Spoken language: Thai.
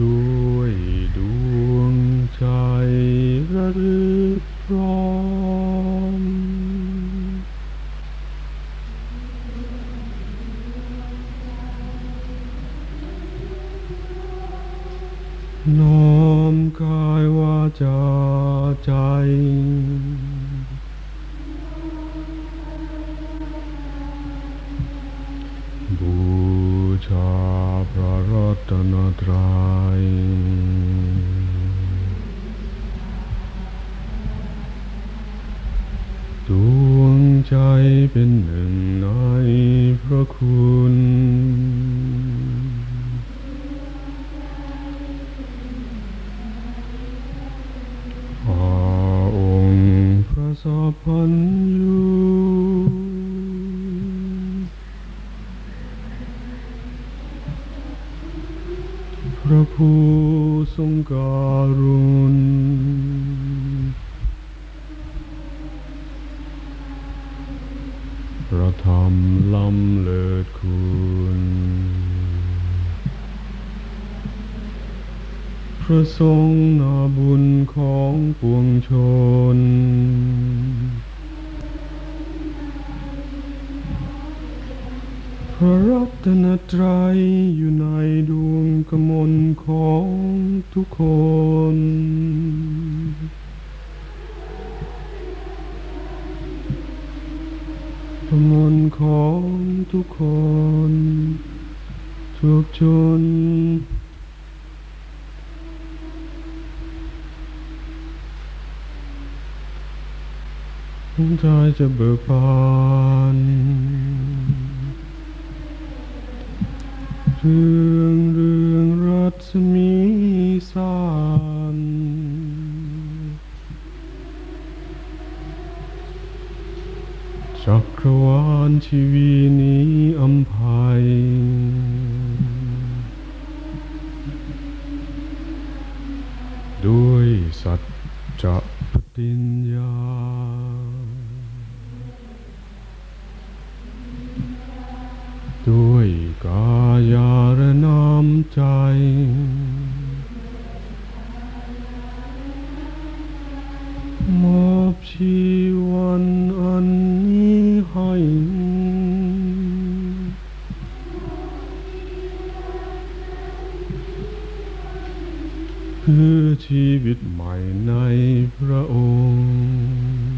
ด้วยดวงใจระลึกพร้อม น้อมกายวาจาใจ รัตนตรัยดวงใจเป็นหนึ่งในพระคุณ อาองค์พระสัพพัญ ระผู้ทรงการุณพระธรรมล้ำเลิศคุณ พระทรงนาบุญของปวงชนพระรัตนตรัยอยู่ในด มลของทุกคน กมลของทุกคน ทุกชนหัวใจจะเบิกบานเรื่องเรื่อง รัศมีสานจักรวาลชีวีนี้อัมภัยด้วยสัจจะปฏิญญาด้วยกายาและน้ำใจ ชีวันอันนี้ให้เพื่อชีวิตใหม่ในพระองค์